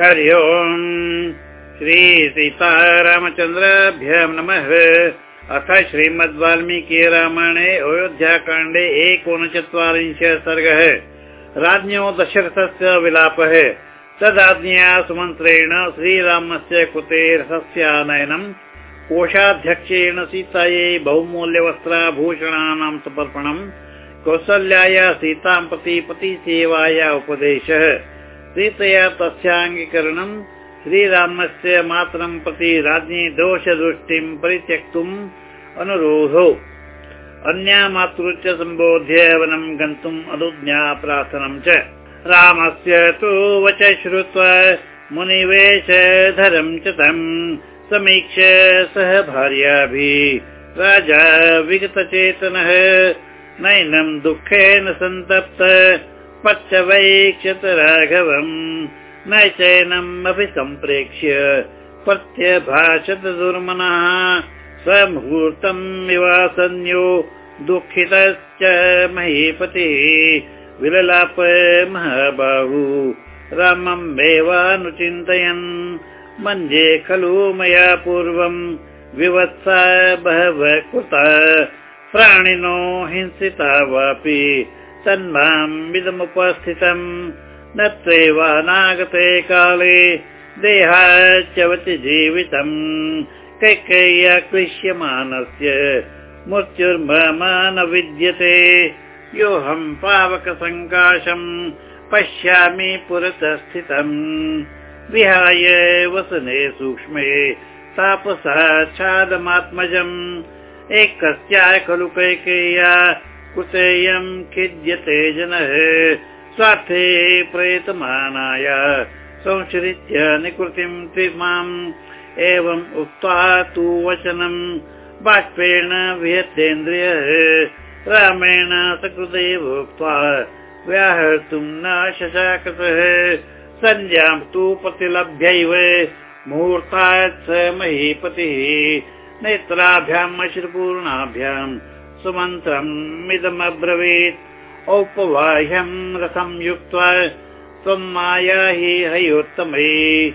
हरि ओम्। श्रीसीतारामचन्द्राभ्यां नमः। अथ श्रीमद् वाल्मीकि रामायणे अयोध्याकाण्डे एकोनचत्वारिंश सर्गः। राज्ञो दशरथस्य विलापः। तदाज्ञया सुमन्त्रेण श्रीरामस्य कृते रथस्यानयनम् कोषाध्यक्षेण सीतायै बहुमूल्यवस्त्राभूषणानां समर्पणम्। कौसल्याय सीतां प्रति पतिसेवाया उपदेशः सीतया तस्याङ्गीकरणम् श्रीरामस्य मातरं प्रति राज्ञी दोषदृष्टिं परित्यक्तुम् अनुरोधो। अन्या मातृ च सम्बोध्य वनं गन्तुम् अनुज्ञा प्रार्थनं च। रामस्य तु वच श्रुत्वा मुनिवेशधरं च तम् समीक्ष सह भार्याभिः। राजा विगतचेतनः नैनं दुःखेन सन्तप्त पच्चवैक्षत राघवम् न अपि सम्प्रेक्ष्य प्रत्यभाषत दुर्मनः स्वमुहूर्तम् विवासन्यो दुःखितश्च महीपतिः विललाप महाबाहु। रामम् एवानुचिन्तयन् मन्ये खलु मया पूर्वम् विवत्सा बहवः कृता। प्राणिनो हिंसिता वापि तन्मामिदमुपस्थितम् न त्वैवानागते काले देहाच्चवति जीवितम्। कैकय्या क्लिश्यमानस्य मृत्युर्मम न विद्यते योऽहम् पावकसङ्काशम् पश्यामि पुरतः स्थितम् विहाय वसने सूक्ष्मे तापसाच्छादमात्मजम् एकस्या खलु कैकेय्या कुतेयम् खिद्यते जनः स्वार्थे प्रयतमानाय संश्रित्य निकृतिम् त्रिमाम् एवम् उक्त्वा तु वचनम् बाष्पेण विहतेन्द्रियः रामेण सकृदैव उक्त्वा व्याहर्तुम् न शशाकतः। सन्ध्यां तु प्रतिलभ्यैव मुहूर्तात् स महीपतिः। नेत्राभ्याम् अश्रुपूर्णाभ्याम् सुमन्त्रम् इदमब्रवीत् औपवाह्यम् रथम् युक्त्वा त्वम् माया हि हयोत्तमै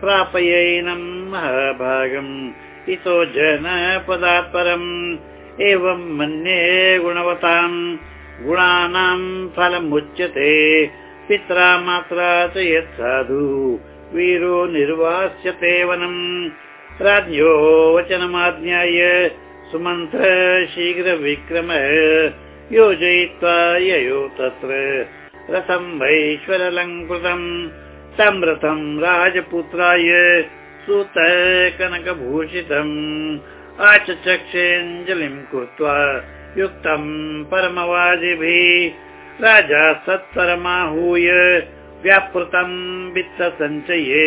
प्रापयैनम् महाभागम्। इतो जन पदात् परम् एवम् मन्ये गुणवताम्। गुणानाम् फलमुच्यते। पित्रा मात्रा च यत्साधु। वीरो निर्वास्यते वनम्। राज्ञो वचनमाज्ञाय सुमन्त्र शीघ्रविक्रमः योजयित्वा ययो तत्र। रथम् वैश्वरलङ्कृतम् तं रथम् राजपुत्राय सुत कनकभूषितम् आचचक्षेऽञ्जलिम् कृत्वा युक्तम् परमवाजिभिः राजा सत्परमाहूय व्यापृतम् वित्तसञ्चये।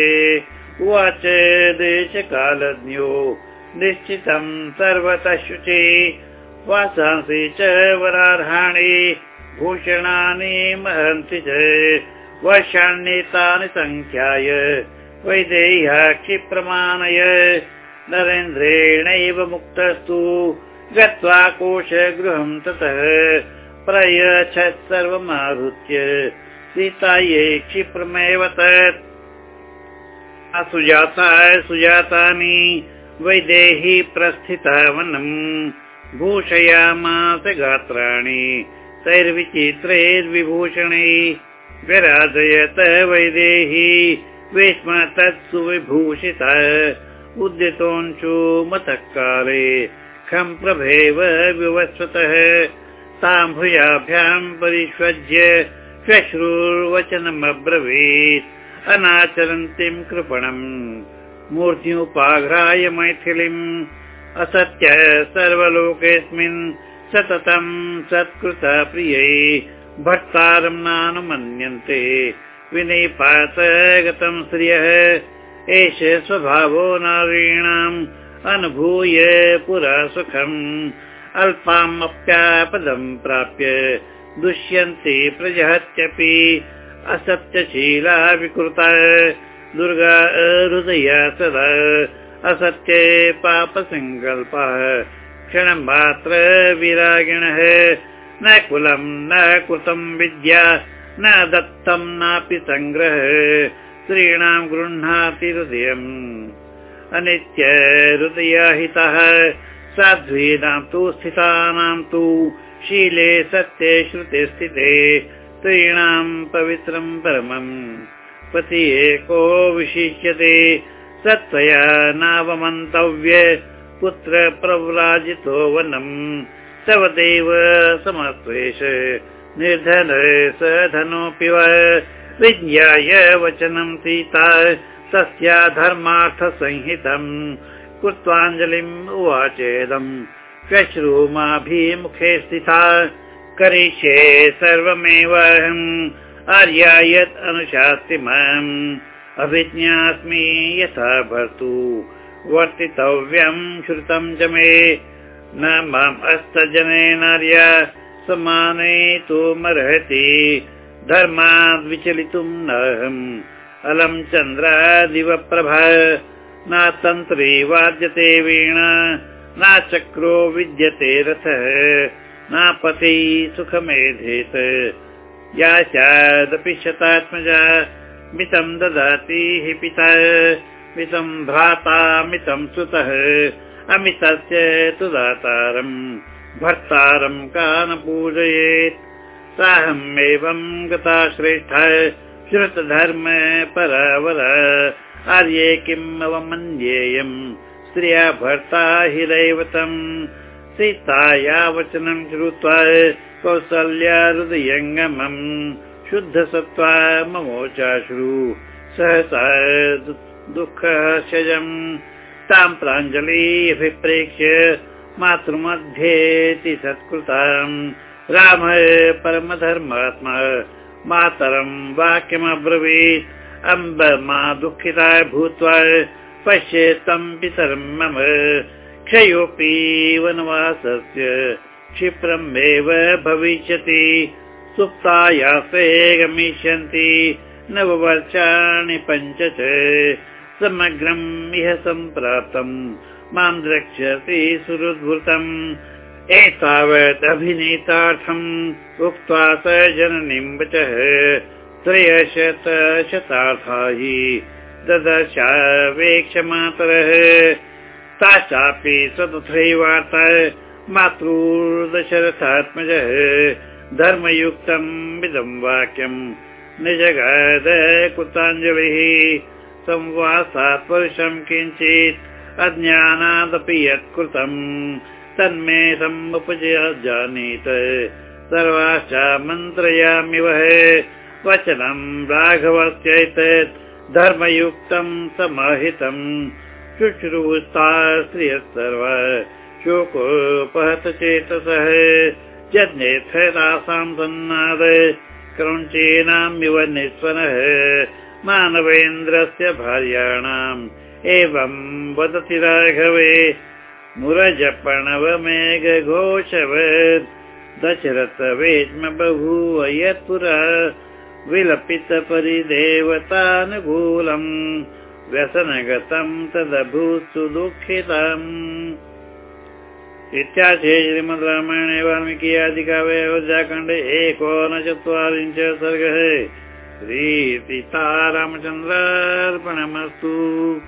उवाच देशकालज्ञो निश्चितम् सर्वतः शुचि वासांसि च वरार्हाणि भूषणानि महन्ति च वर्षाण्येतानि सङ्ख्याय वैदेह्या क्षिप्रमाणय नरेन्द्रेणैव मुक्तस्तु गत्वा कोशगृहम् ततः प्रयच्छत् सर्वमाहृत्य। सीतायै क्षिप्रमेव तत्। सुजाता सुजातानि वैदेही प्रस्थिता वनम् भूषयामास गात्राणि तैर्विचित्रैर्विभूषणै। विराजयत वैदेही विस्म तत्सु विभूषिता उद्यतोऽंशुमतः काले खम् प्रभेव विवस्वतः। ताम् भूयाभ्याम् परिष्वज्य श्वश्रुर्वचनमब्रवीत् अनाचरन्तीम् कृपणम् मूर्त्युपाघ्राय मैथिलीम् असत्य सर्वलोकेऽस्मिन् प्रियै भक्तारम् नानुमन्यन्ते विनिपात गतम् श्रियः एष स्वभावो नारीणाम् अनुभूय पुरा सुखम् अल्पामप्यापदम् प्राप्य दुष्यन्ति प्रजहत्यपि असत्यशीला विकृता दुर्गा हृदया सदा असत्ये पापसङ्कल्पः क्षणमात्र विरागिणः। न कुलम् न कृतम् विद्या न दत्तम् नापि सङ्ग्रह स्त्रीणां गृह्णाति हृदयम्। अनित्य हृदयाहितः साध्वीनां तु स्थितानां तु शीले सत्ये श्रुते स्थिते स्त्रीणां पवित्रं परमम् पति एको विशिष्यते। सत्त्वया नावमन्तव्य पुत्र प्रव्राजितो वनम् तव देव समत्वेश निर्धन स धनोऽपि वा विज्ञाय वचनं सीता तस्या धर्मार्थसंहितम् कृत्वाञ्जलिम् उवाचेदम् श्वश्रूमाभिमुखे स्थिता करिष्ये सर्वमेव आर्या यत् अनुशास्ति माम्। अभिज्ञास्मि यथा भर्तु। वर्तितव्यम् च मे। न माम् अस्तजनेनार्या समानेतुमर्हति धर्माद् विचलितुम् नहम् अलम् चन्द्रादिवप्रभा। न तन्त्री वाद्यते वीणा। न चक्रो विद्यते रथः। न पति सुखमेधेत या स्यादपि शतात्मजा मितं ददाति हि पिता मितं भ्राता मितं सुतः अमितस्य तु दातारम् भर्तारं का न पूजयेत्। साहम् गता श्रेष्ठ श्रुतधर्म परावर आर्ये किम् अवमन्येयम् स्त्रिया भर्ता हि दैवतम्। सीताया वचनं श्रुत्वा कौसल्या शुद्धसत्त्वा ममोचाश्रु सहसा दुःखशजम् तां प्राञ्जलिभिप्रेक्ष्य मातृमध्येति सत्कृताम् राम परमधर्मात्मा मातरम् वाक्यमब्रवीत्। अम्ब मा दुःखिता भूत्वा पश्येत्तम् पितरम् मम क्षयोऽपि वनवासस्य क्षिप्रम् एव भविष्यति सुप्तायासे गमिष्यन्ति नववर्षाणि पञ्च च समग्रम् इह सम्प्राप्तम् मां द्रक्ष्यति सुहृद्भृतम् एतावदभिनेतार्थम् उक्त्वा स जननीं वचः। त्रयशत शतार्था हि ददशावेक्षमातरः ताश्चापि सतथैवार्ता मातृदशरथात्मजः धर्मयुक्तम् इदम् वाक्यम् निजगाद कृताञ्जलिः। संवासात् वर्षम् किञ्चित् अज्ञानादपि यत्कृतम् तन्मे समुपजानीत सर्वाश्च मन्त्रयामि वः वचनं राघवस्यैतत्। धर्मयुक्तं समाहितम् शुश्रूस्ता श्रियः सर्व शोकोपहत चेतसः जज्ञेथ तासां सन्नाद क्रौञ्चीनामिव निःस्वनः मानवेन्द्रस्य भार्याणाम्। एवम् वदति राघवे मुरजपणवमेघघोषवत् दशरथ वेद्म बभूव यत्पुरा विलपित परिदेवतानुकूलम् व्यसनगतम् तदभूत् सुदुःखितम् इत्याशे श्रीमद् रामायणे वाल्मीकि आदिकाव्ये अयोध्याखण्डे एकोनचत्वारिंश सर्गः। श्रीसीतारामचन्द्रार्पणमस्तु